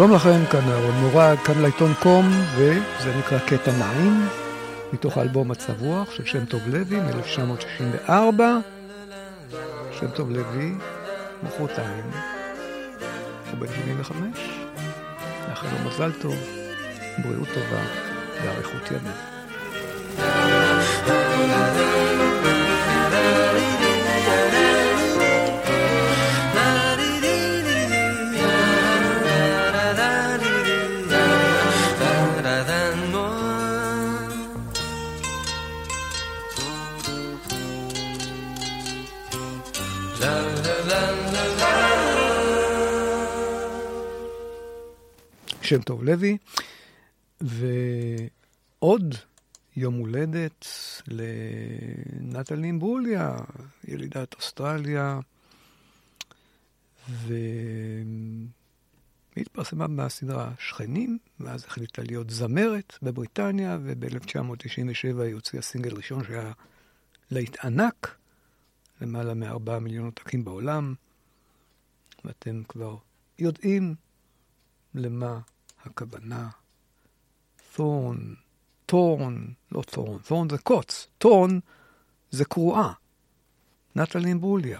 שלום לכם, כאן אהרון מורג, כאן לעיתון קום, וזה נקרא קטע 9, מתוך האלבום מצב רוח של שם טוב לוי מ-1964. שם טוב לוי, מחרתיים, הוא בן 75, נאחל לו מזל טוב, בריאות טובה ואריכות ימים. שם טוב לוי, ועוד יום הולדת לנטלי אימברוליה, ילידת אוסטרליה, והיא התפרסמה בסדרה שכנים, ואז החליטה להיות זמרת בבריטניה, וב-1997 היא הוציאה סינגל ראשון שהיה להיט ענק, למעלה מארבעה מיליון עותקים בעולם, ואתם כבר יודעים למה הכוונה. תורן, תורן, לא תורן, תורן זה קוץ, תורן זה קרואה. נטלי אימברוליה.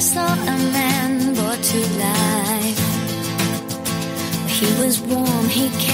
I saw a man brought to life. He was warm, he came around like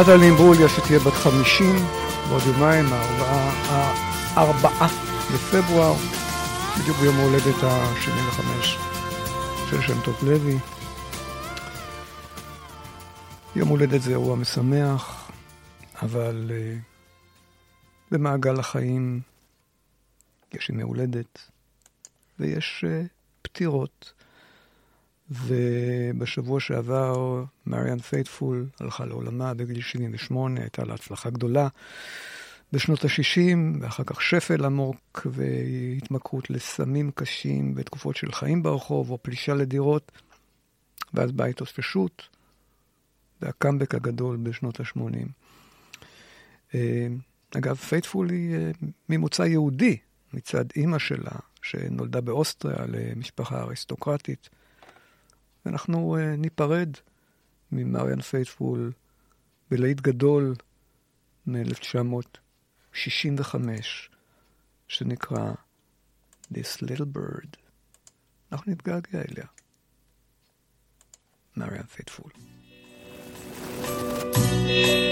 נטלי אמברוליה שתהיה בת 50, בעוד יומיים, הארבעה בפברואר, בדיוק ביום ההולדת ה-75 של שם טוב לוי. יום הולדת זה אירוע משמח, אבל uh, במעגל החיים יש ימי הולדת ויש uh, פטירות. ובשבוע שעבר מריאן פייטפול הלכה לעולמה בגיל 78, הייתה לה הצלחה גדולה. בשנות ה-60, ואחר כך שפל עמוק והתמכרות לסמים קשים ותקופות של חיים ברחוב או פלישה לדירות, ואז באה התאוששות והקאמבק הגדול בשנות ה-80. אה, אגב, פייטפול היא אה, ממוצא יהודי מצד אימא שלה, שנולדה באוסטריה למשפחה אריסטוקרטית. אנחנו אה, ניפרד ממריאן פייטפול בלהיט גדול מ-1965, שנקרא This Little Bird. אנחנו נתגעגע אליה. מריאן פייטפול. thank you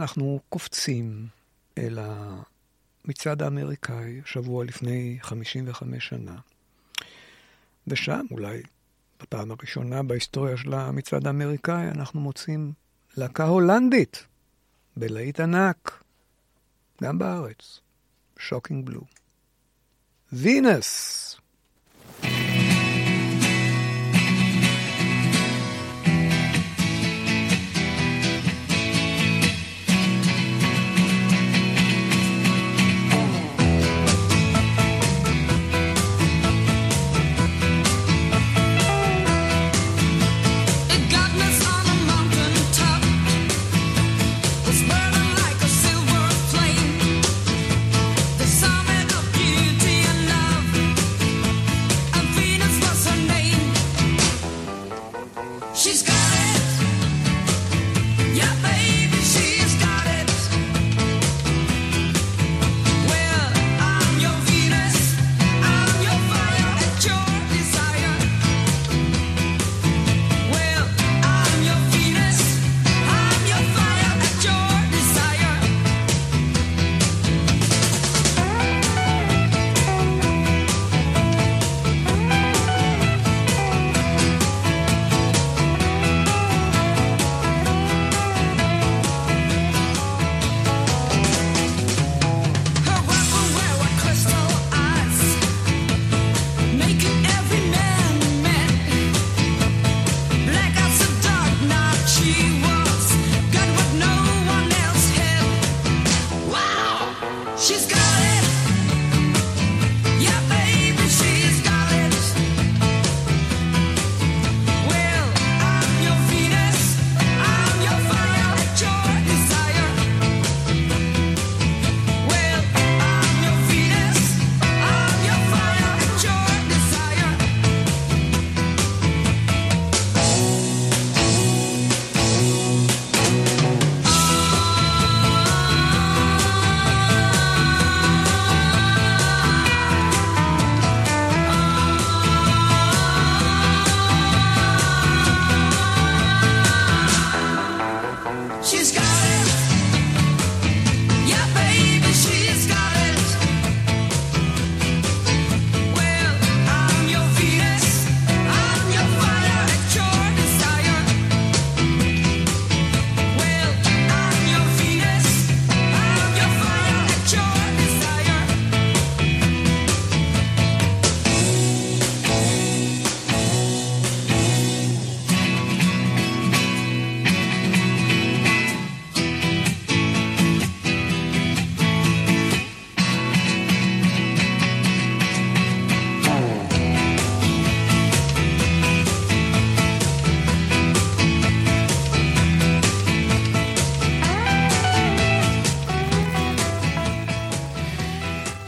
אנחנו קופצים אל המצעד האמריקאי, שבוע לפני 55 שנה. ושם, אולי בפעם הראשונה בהיסטוריה של המצעד האמריקאי, אנחנו מוצאים להקה הולנדית, בלהיט ענק, גם בארץ, Shocking Blue. Venus.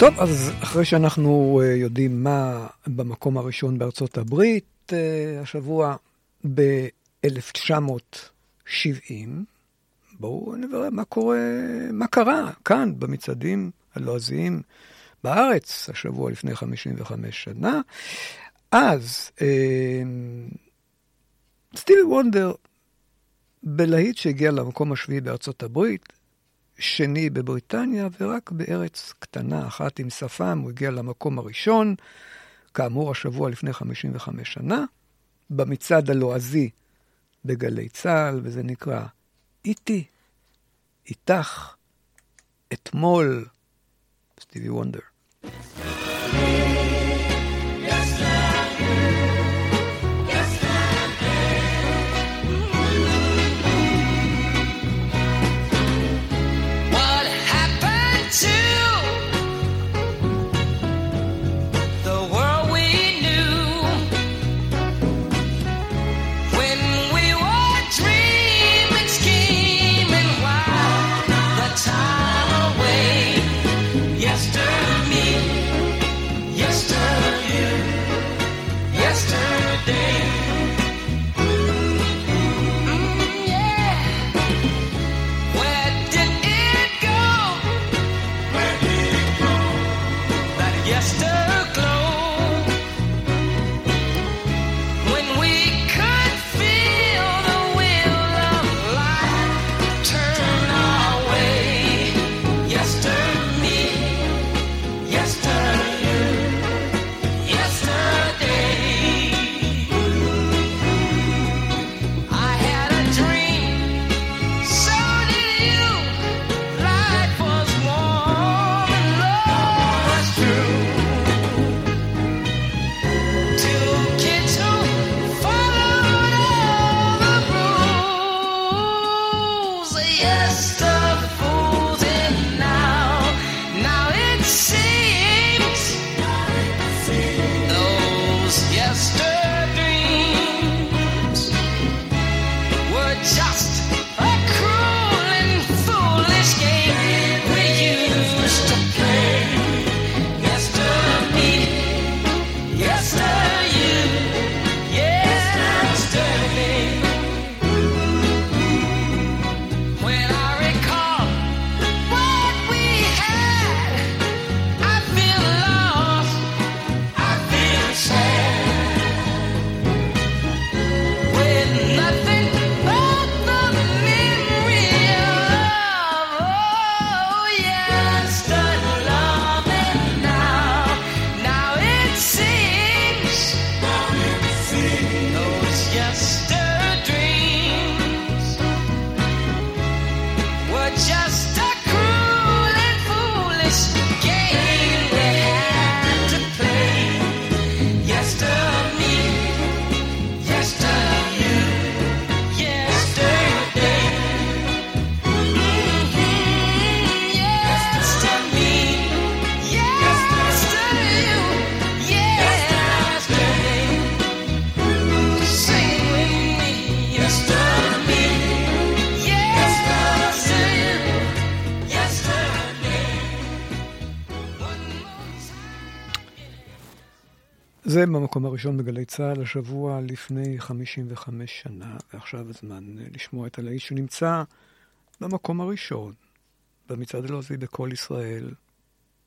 טוב, אז אחרי שאנחנו אה, יודעים מה במקום הראשון בארצות הברית, אה, השבוע ב-1970, בואו נברר מה קורה, מה קרה כאן במצעדים הלועזיים בארץ, השבוע לפני 55 שנה. אז אה, סטיבי וונדר, בלהיט שהגיע למקום השביעי בארצות הברית, שני בבריטניה, ורק בארץ קטנה אחת עם שפם הוא הגיע למקום הראשון, כאמור השבוע לפני 55 שנה, במצעד הלועזי בגלי צה"ל, וזה נקרא איתי, איתך, אתמול, סטיבי וונדר. זה במקום הראשון בגלי צה"ל השבוע לפני 55 שנה, ועכשיו הזמן אה, לשמוע את הלהיט שנמצא במקום הראשון במצעד הלועזי בקול ישראל,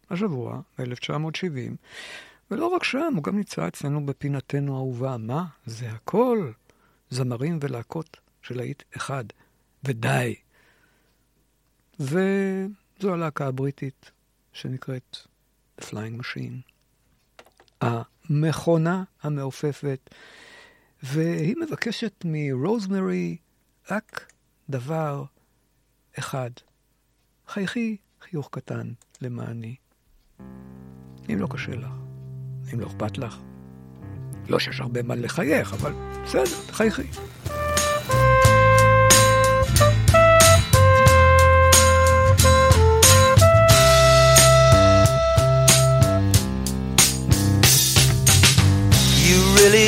השבוע, ב-1970. ולא רק שם, הוא גם נמצא אצלנו בפינתנו האהובה. מה? זה הכל זמרים ולהקות של להיט אחד, ודי. וזו הלהקה הבריטית שנקראת The Flying Machine. המכונה המעופפת, והיא מבקשת מרוזמרי רק דבר אחד. חייכי חיוך קטן למעני. אם לא קשה לך, אם לא אכפת לך. לא שיש הרבה מה לחייך, אבל בסדר, תחייכי.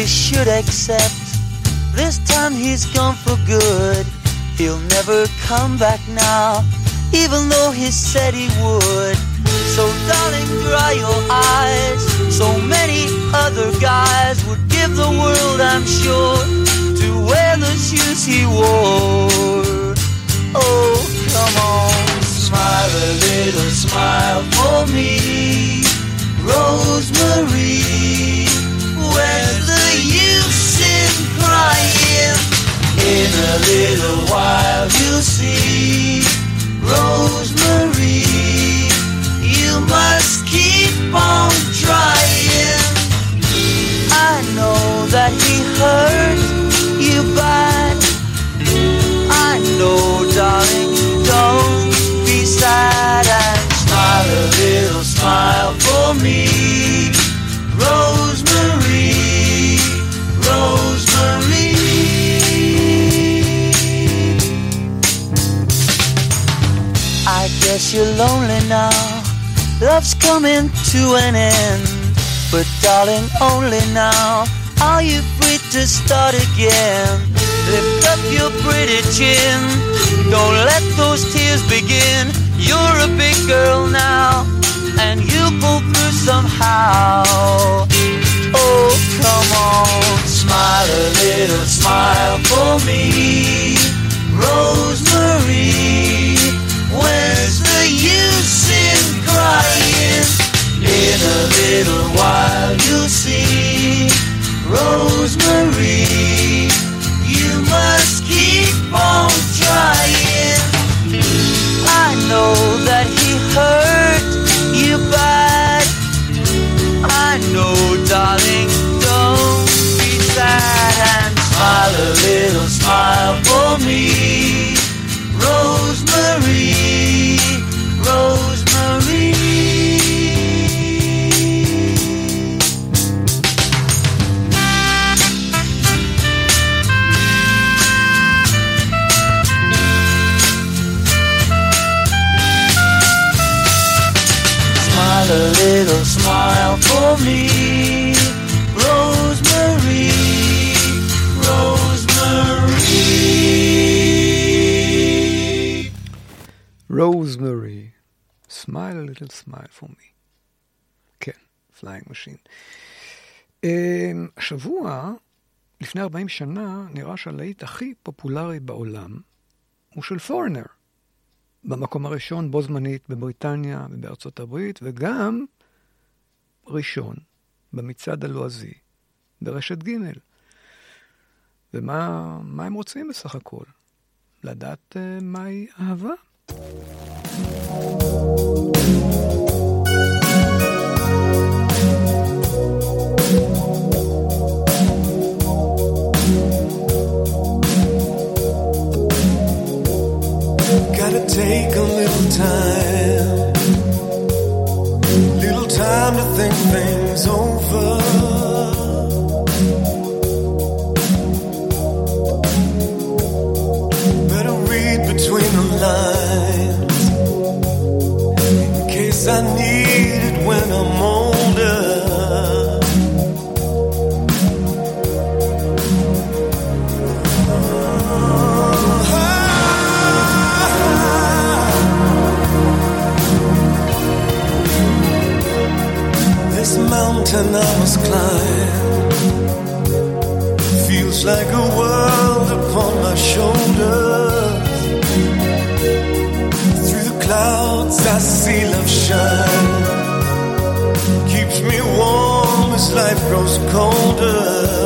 Should accept this time he's gone for good. He'll never come back now, even though he said he would. So, darling, dry your eyes. So many other guys would give the world, I'm sure, to wear the shoes he wore. Oh, come on, smile a little smile for me, Rosemary. Crying? In a little while you'll see, Rosemary. You must keep on trying. I know that he hurt you bad. I know, guess you're lonely now. Love's coming to an end. But darling, only now are you free to start again. Lift up your pretty chin. Don't let those tears begin. You're a big girl now, and you'll pull through somehow. Oh, come on, smile a little smile for me, Rosemary. In a little while you'll see, Rosemary. You must keep on trying. I little smile for me. כן, Flying Machine. השבוע, לפני 40 שנה, נראה שהלהיט הכי פופולרי בעולם הוא של Foreigner. במקום הראשון בו זמנית בבריטניה ובארצות הברית, וגם ראשון במצעד הלועזי ברשת ג'. ומה מה הם רוצים בסך הכל? לדעת uh, מהי אהבה? Gotta take a little time, little time to think things over. Better read between the lines. I need it when I'm older. This mountain I must climb feels like a clouds I see love shine. Keeps me warm as life grows colder.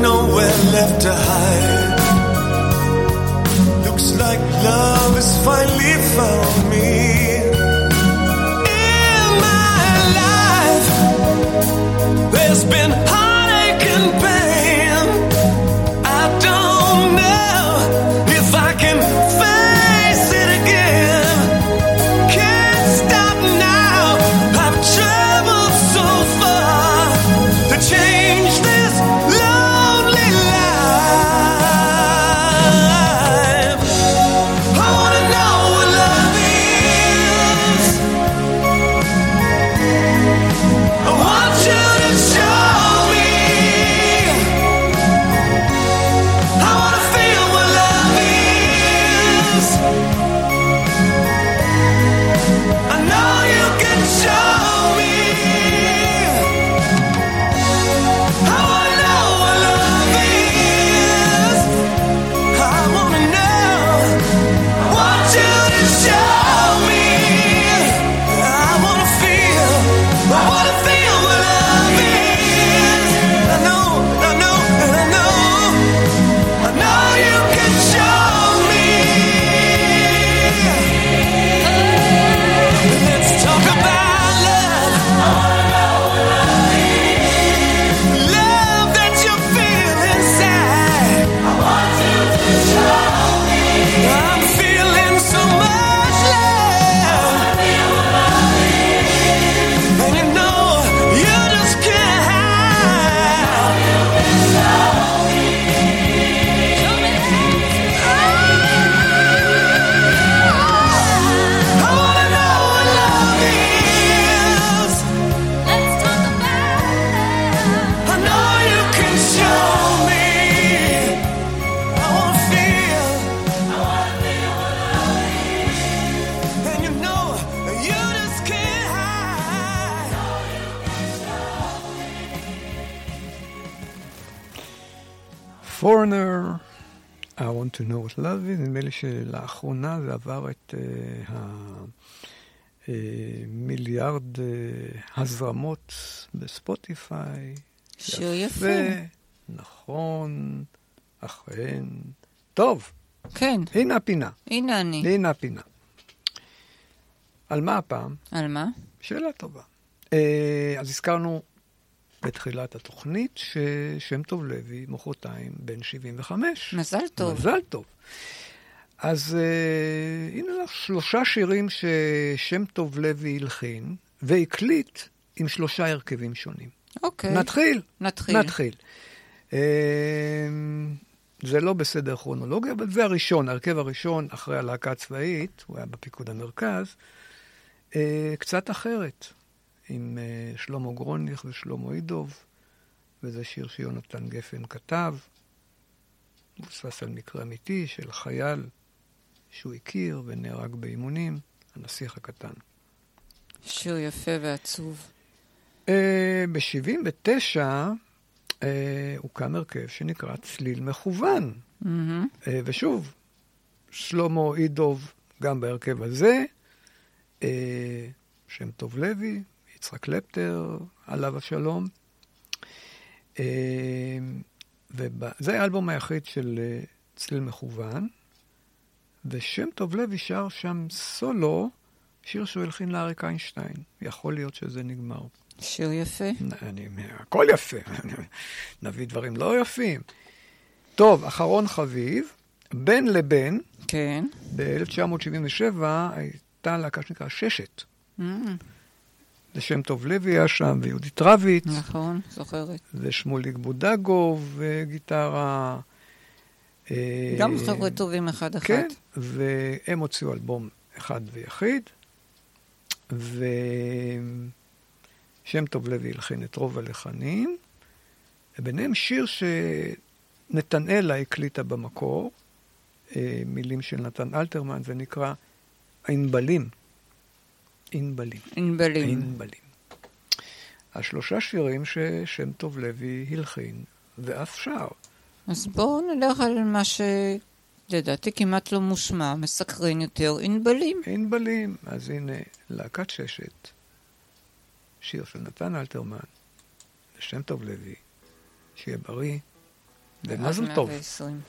nowhere left to hide. Looks like love has finally found me. In my life, there's been. לי שלאחרונה זה עבר את אה, uh, המיליארד אה, uh, אה, הזרמות בספוטיפיי. שהוא יפה. יפה. נכון, אכן. טוב. כן. הנה הפינה. הנה אני. הנה הפינה. על מה הפעם? על מה? שאלה טובה. Uh, אז הזכרנו בתחילת התוכנית, ששם טוב לוי, מוחרתיים, בן 75. מזל טוב. מזל טוב. אז uh, הנה לך שלושה שירים ששם טוב לוי הלחין והקליט עם שלושה הרכבים שונים. אוקיי. נתחיל? נתחיל. נתחיל. Uh, זה לא בסדר כרונולוגי, אבל זה הראשון, ההרכב הראשון אחרי הלהקה הצבאית, הוא היה בפיקוד המרכז, uh, קצת אחרת, עם uh, שלמה גרוניך ושלמה אידוב, וזה שיר שיונתן גפן כתב, מבוסס על מקרה אמיתי של חייל שהוא הכיר ונהרג באימונים, הנסיך הקטן. שיר יפה ועצוב. ב-79 הוקם הרכב שנקרא צליל מכוון. מהמם. אה, ושוב, שלמה אידוב גם בהרכב הזה, אה, שם טוב לוי, יצחק קלפטר, עליו השלום. אה, וזה האלבום היחיד של אה, צליל מכוון, ושם טוב לוי שר שם סולו, שיר שהוא הלחין לאריק איינשטיין. יכול להיות שזה נגמר. שיר יפה. אני, הכל יפה, נביא דברים לא יפים. טוב, אחרון חביב, בין לבין, כן. ב-1977 הייתה להקה שנקרא ששת. זה שם טוב לוי היה שם, ויהודית רביץ, נכון, זוכרת. ושמוליק בודגוב, וגיטרה. אה, גם חבר'ה טובים אחד אחד. כן, והם הוציאו אלבום אחד ויחיד, ושם טוב לוי הלחין את רוב הלחנים, וביניהם שיר שנתנאלה הקליטה במקור, אה, מילים של נתן אלתרמן, זה נקרא ענבלים. ענבלים. ענבלים. ענבלים. השלושה שירים ששם טוב לוי הלחין ואף שר. אז בואו נלך על מה שלדעתי כמעט לא מושמע, מסקרן יותר, ענבלים. ענבלים. אז הנה, להקת ששת, שיר של נתן אלתרמן, ושם טוב לוי, שיהיה בריא, ומזל טוב. 120.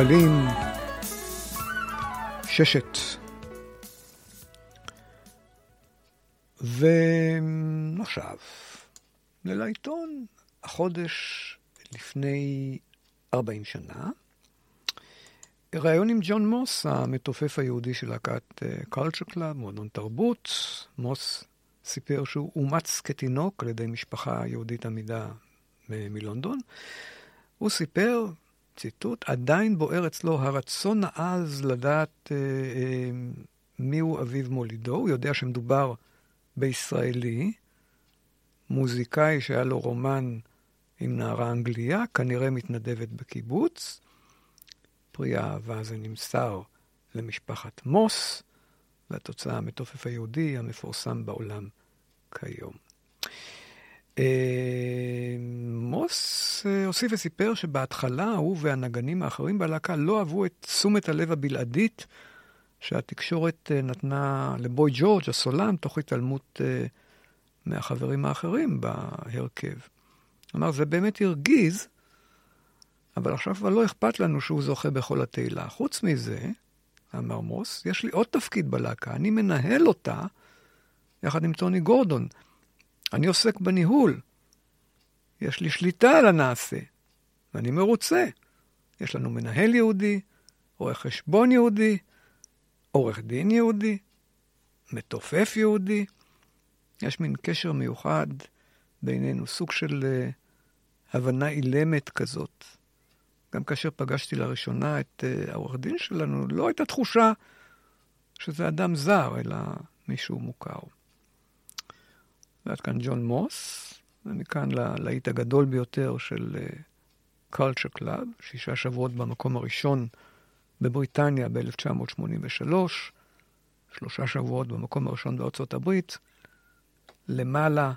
צימבלים, ששת. ועכשיו, ללעיתון, החודש לפני 40 שנה, ראיון עם ג'ון מוס, המתופף היהודי של להקת Culture Club, מועדון תרבות. מוס סיפר שהוא אומץ כתינוק על ידי משפחה יהודית עמידה מ- מלונדון. הוא סיפר, ציטוט, עדיין בוער אצלו הרצון העז לדעת אה, אה, מיהו אביו מולידו. הוא יודע שמדובר בישראלי, מוזיקאי שהיה לו רומן עם נערה אנגליה, כנראה מתנדבת בקיבוץ. פרי האהבה הזה נמסר למשפחת מוס, והתוצאה המתופף היהודי המפורסם בעולם כיום. אה, מוס אה, הוסיף וסיפר שבהתחלה הוא והנגנים האחרים בלהקה לא אהבו את תשומת הלב הבלעדית שהתקשורת אה, נתנה לבוי ג'ורג' הסולן, תוך התעלמות מהחברים האחרים בהרכב. אמר, זה באמת הרגיז, אבל עכשיו כבר לא אכפת לנו שהוא זוכה בכל התהילה. חוץ מזה, אמר מוס, יש לי עוד תפקיד בלהקה, אני מנהל אותה יחד עם טוני גורדון. אני עוסק בניהול. יש לי שליטה על הנעשה, ואני מרוצה. יש לנו מנהל יהודי, עורך חשבון יהודי, עורך דין יהודי, מתופף יהודי. יש מין קשר מיוחד בינינו, סוג של uh, הבנה אילמת כזאת. גם כאשר פגשתי לראשונה את uh, העורך דין שלנו, לא הייתה תחושה שזה אדם זר, אלא מישהו מוכר. ועד כאן ג'ון מוס, ומכאן ללהיט הגדול ביותר של Culture uh, Club, שישה שבועות במקום הראשון בבריטניה ב-1983, שלושה שבועות במקום הראשון בארצות הברית, למעלה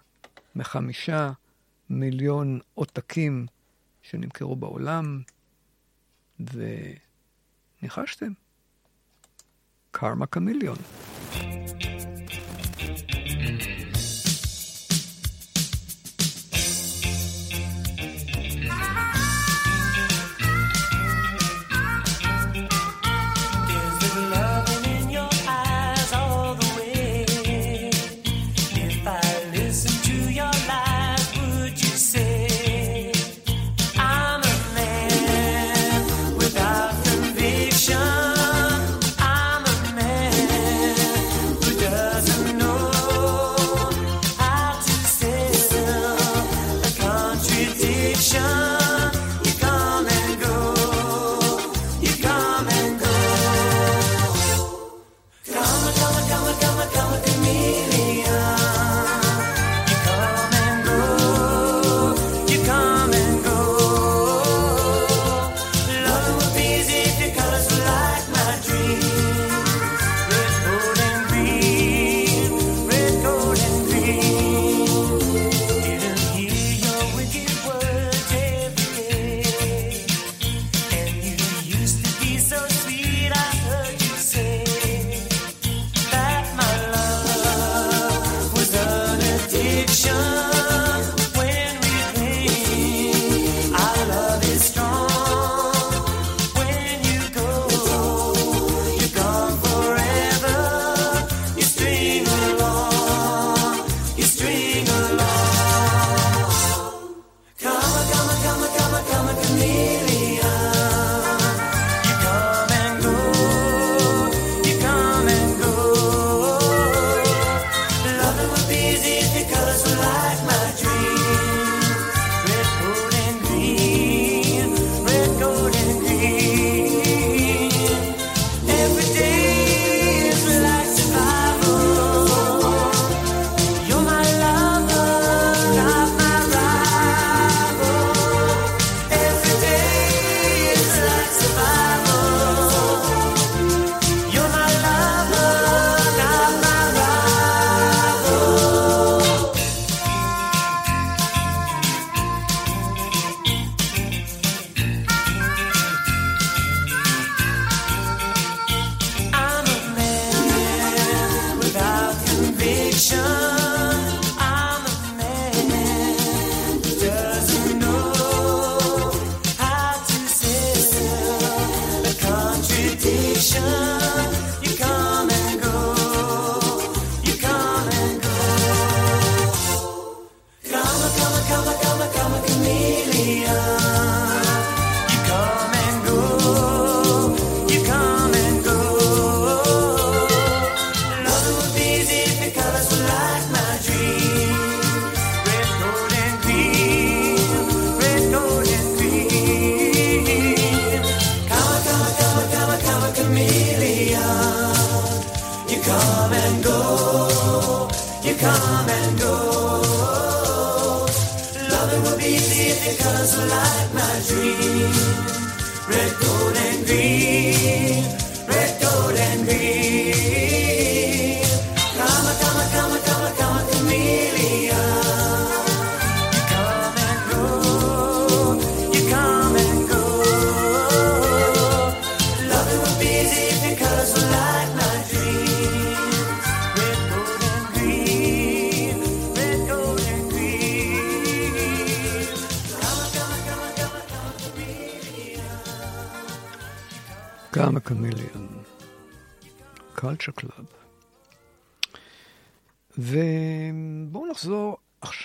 מחמישה מיליון עותקים שנמכרו בעולם, וניחשתם, קרמה קמיליון. Is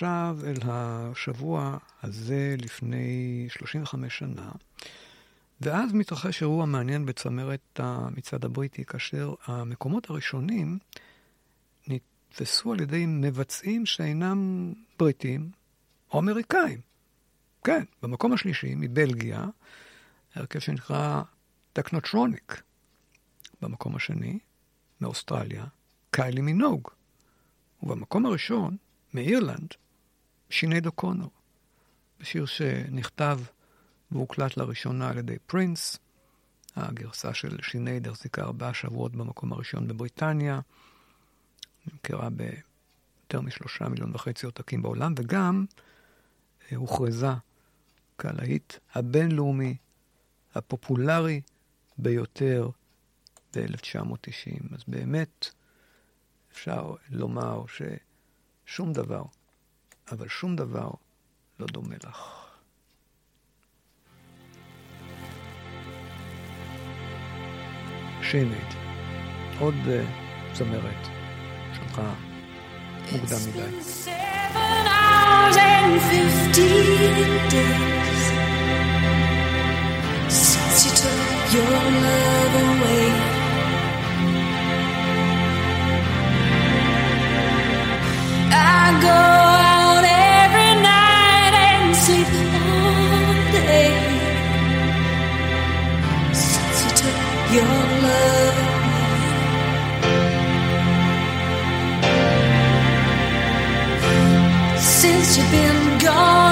עכשיו אל השבוע הזה לפני 35 שנה, ואז מתרחש אירוע מעניין בצמרת המצעד הבריטי, כאשר המקומות הראשונים נתפסו על ידי מבצעים שאינם בריטים או אמריקאים. כן, במקום השלישי, מבלגיה, הרכב שנקרא טכנוטרוניק. במקום השני, מאוסטרליה, קיילי מינוג. ובמקום הראשון, מאירלנד, שינייד אוקונור. בשיר שנכתב והוקלט לראשונה על ידי פרינס. הגרסה של שינייד החזיקה ארבעה שבועות במקום הראשון בבריטניה. נמכרה ביותר משלושה מיליון וחצי עותקים בעולם, וגם אה, הוכרזה כלהיט הבינלאומי הפופולרי ביותר ב-1990. אז באמת אפשר לומר ששום דבר, אבל שום דבר לא דומה לך. שינייד, עוד uh, צמרת שלך מוקדם מדי. Seven hours you've been gone,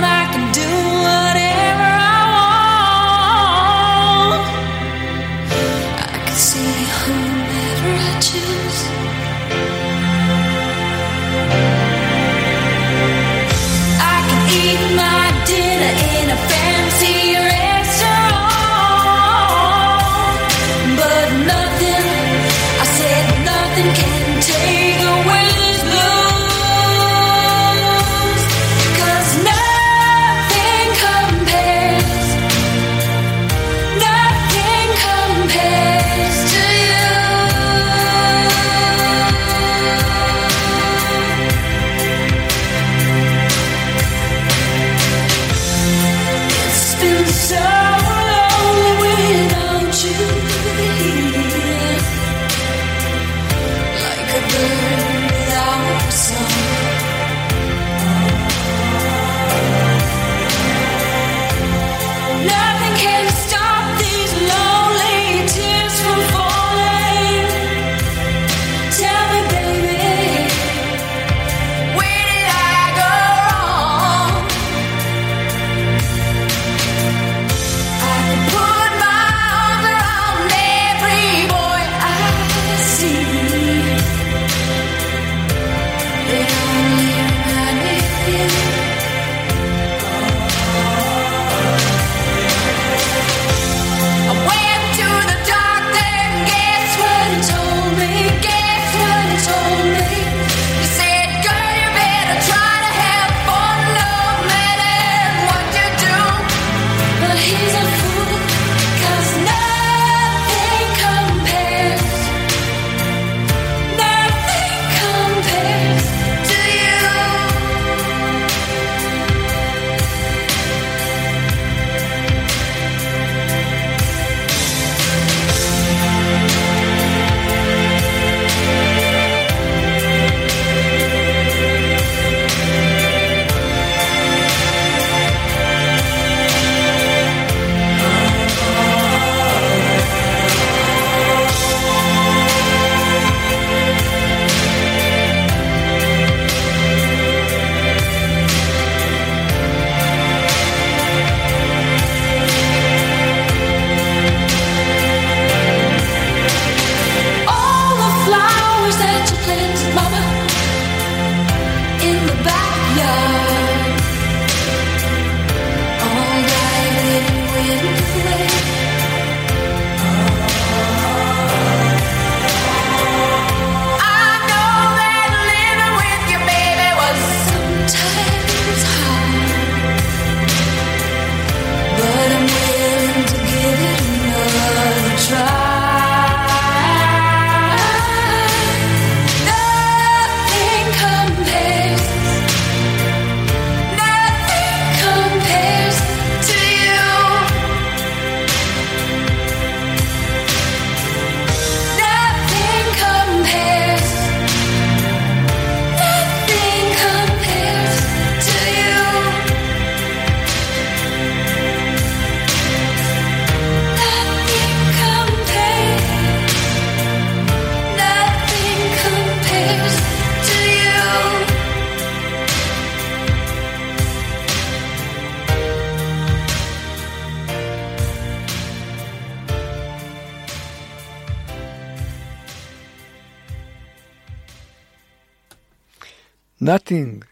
Nothing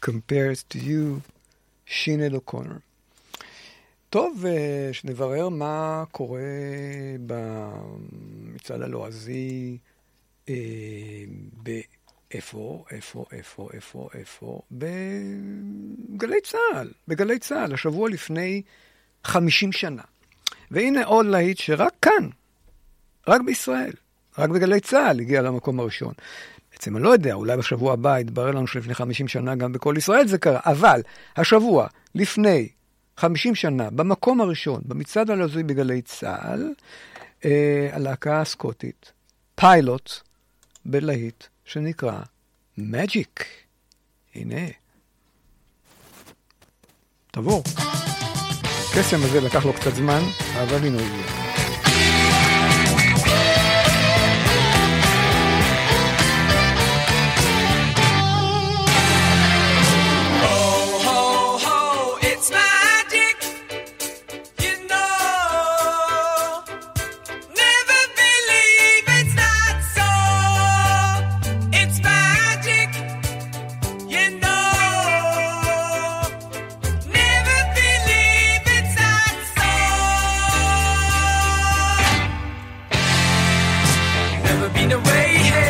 compares to you, שינד אוקונר. טוב, אה, שנברר מה קורה במצעד הלועזי, אה, באיפה, איפה, איפה, איפה, איפה, בגלי צה"ל, בגלי צה"ל, השבוע לפני 50 שנה. והנה עוד להיט שרק כאן, רק בישראל, רק בגלי צה"ל הגיע למקום הראשון. בעצם אני לא יודע, אולי בשבוע הבא יתברר לנו שלפני 50 שנה גם בכל ישראל זה קרה, אבל השבוע, לפני 50 שנה, במקום הראשון, במצעד הלועזי בגלי צה"ל, אה, הלהקה הסקוטית, פיילוט, בלהיט שנקרא מג'יק. הנה. תבוא. הקסם הזה לקח לו קצת זמן, אבל הנה הוא הגיע. in the way.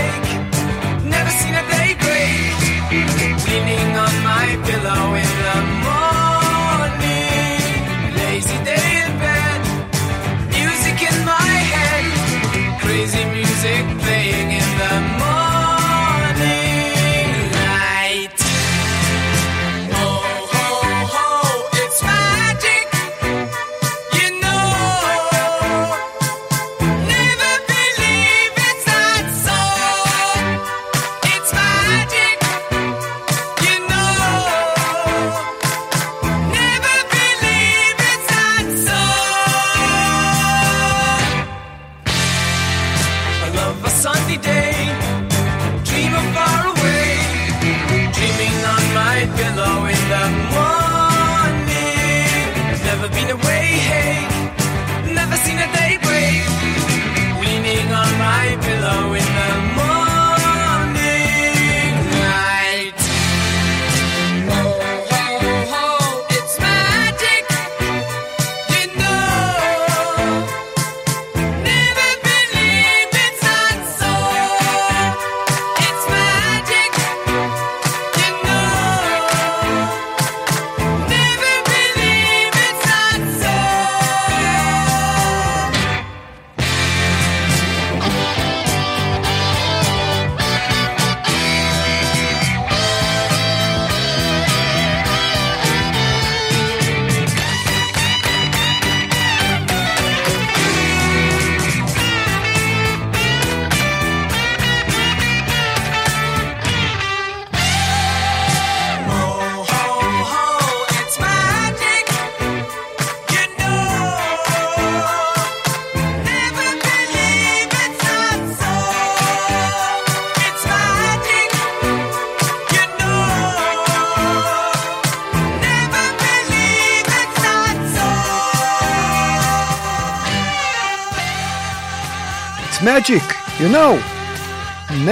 Magic, you know.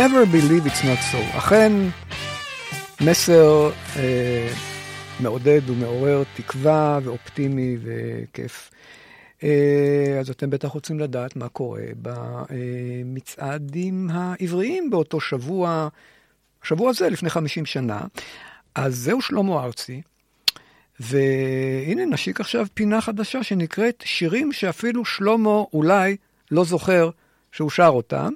never believe it's not so. אכן, מסר אה, מעודד ומעורר תקווה ואופטימי וכיף. אה, אז אתם בטח רוצים לדעת מה קורה במצעדים העבריים באותו שבוע, השבוע הזה לפני 50 שנה. אז זהו שלמה ארצי, והנה נשיק עכשיו פינה חדשה שנקראת שירים שאפילו שלמה אולי לא זוכר שהוא שר אותם.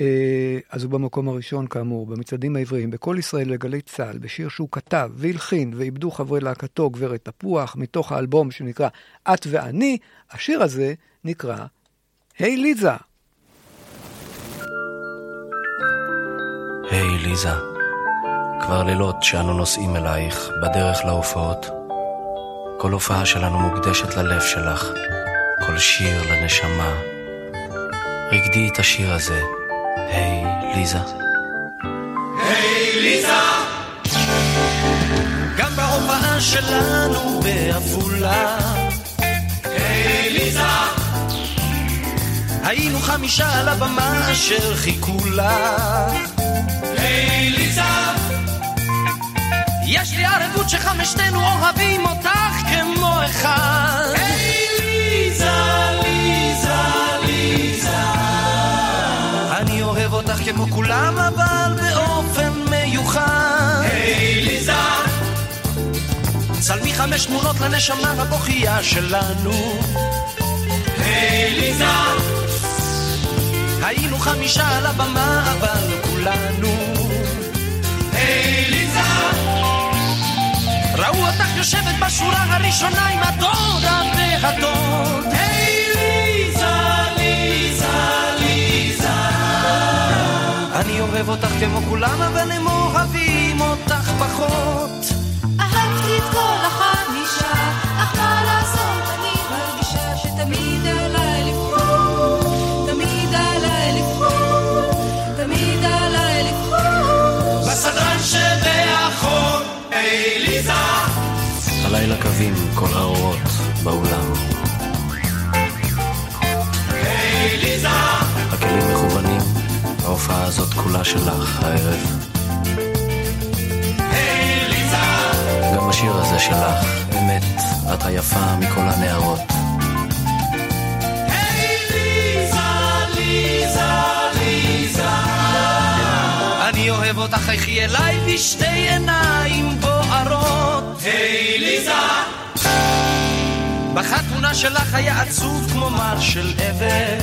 אה, אז הוא במקום הראשון, כאמור, במצעדים העבריים, בכל ישראל לגלי צה"ל, בשיר שהוא כתב והלחין ואיבדו חברי להקתו גברת תפוח, מתוך האלבום שנקרא את ואני, השיר הזה נקרא היי ליזה. היי, ליזה. כבר לילות שאנו נוסעים אלייך, בדרך להופעות. כל הופעה שלנו מוקדשת ללב שלך, כל שיר לנשמה. רקדי את השיר הזה, היי, ליזה. היי ליזה! גם בהופעה שלנו בעפולה. היי ליזה! היינו חמישה על הבמה אשר חיכו לך צלמי חמש תמונות לנשמה הבוכייה שלנו. היי ליזה היינו חמישה על הבמה אבל כולנו. היי ליזה ראו אותך יושבת בשורה הראשונה עם הדודה והדוד היי ליזה, ליזה, ליזה אני אוהב אותך כמו כולם אבל הם אוהבים אותך פחות הלילה קווים כל האורות באולם. היי ליזה הכלים מכוונים, ההופעה הזאת כולה שלך הערב. השיר הזה שלך, אמת, את היפה מכל הנערות. היי ליזה, ליזה, ליזה. אני אוהב אותך, חייכי אליי בשתי עיניים בוערות. היי ליזה. בחתונה שלך היה עצוב כמו מר של אבל.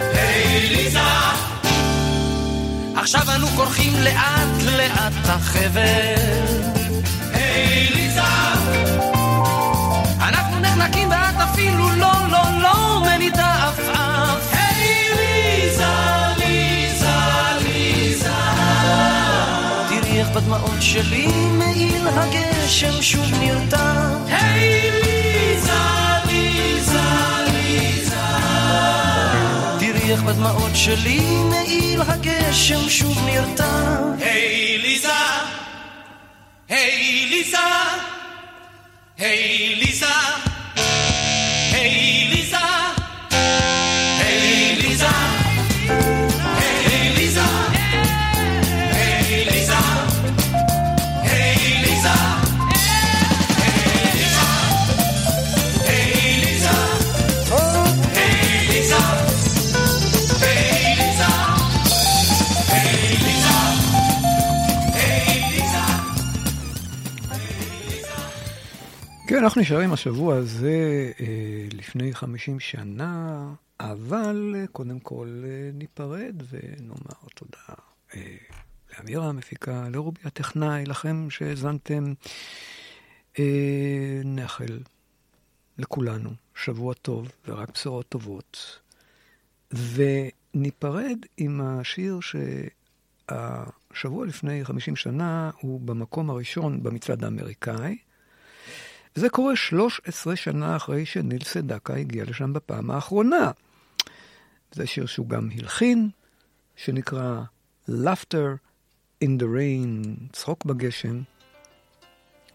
היי ליזה. עכשיו אנו כורכים לאט לאט החבל שלי מעיל הגשם שוב נרתם. היי ליזה, ליזה, ליזה. תראי איך בדמעות שלי מעיל הגשם שוב נרתם. היי ליזה, היי ליזה. Hey Lisa, כן, אנחנו נשארים השבוע הזה אה, לפני 50 שנה, אבל אה, קודם כל אה, ניפרד ונאמר תודה לאמירה המפיקה, לרובי הטכנאי, לכם שהאזנתם. נאחל לכולנו שבוע טוב ורק בשורות טובות. וניפרד עם השיר שהשבוע לפני 50 שנה הוא במקום הראשון במצעד האמריקאי. וזה קורה 13 שנה אחרי שניל סדקה הגיע לשם בפעם האחרונה. זה שיר שהוא גם הלחין, שנקרא Laughter in the Rain, צחוק בגשם.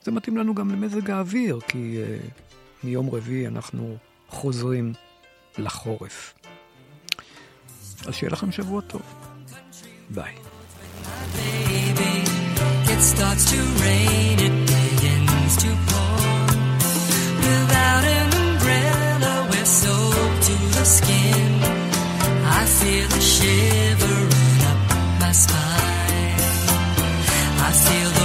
זה מתאים לנו גם למזג האוויר, כי uh, מיום רביעי אנחנו חוזרים לחורף. אז שיהיה לכם שבוע טוב. ביי. It starts to rain, it begins to skin. I feel a shiver run up my spine. I feel the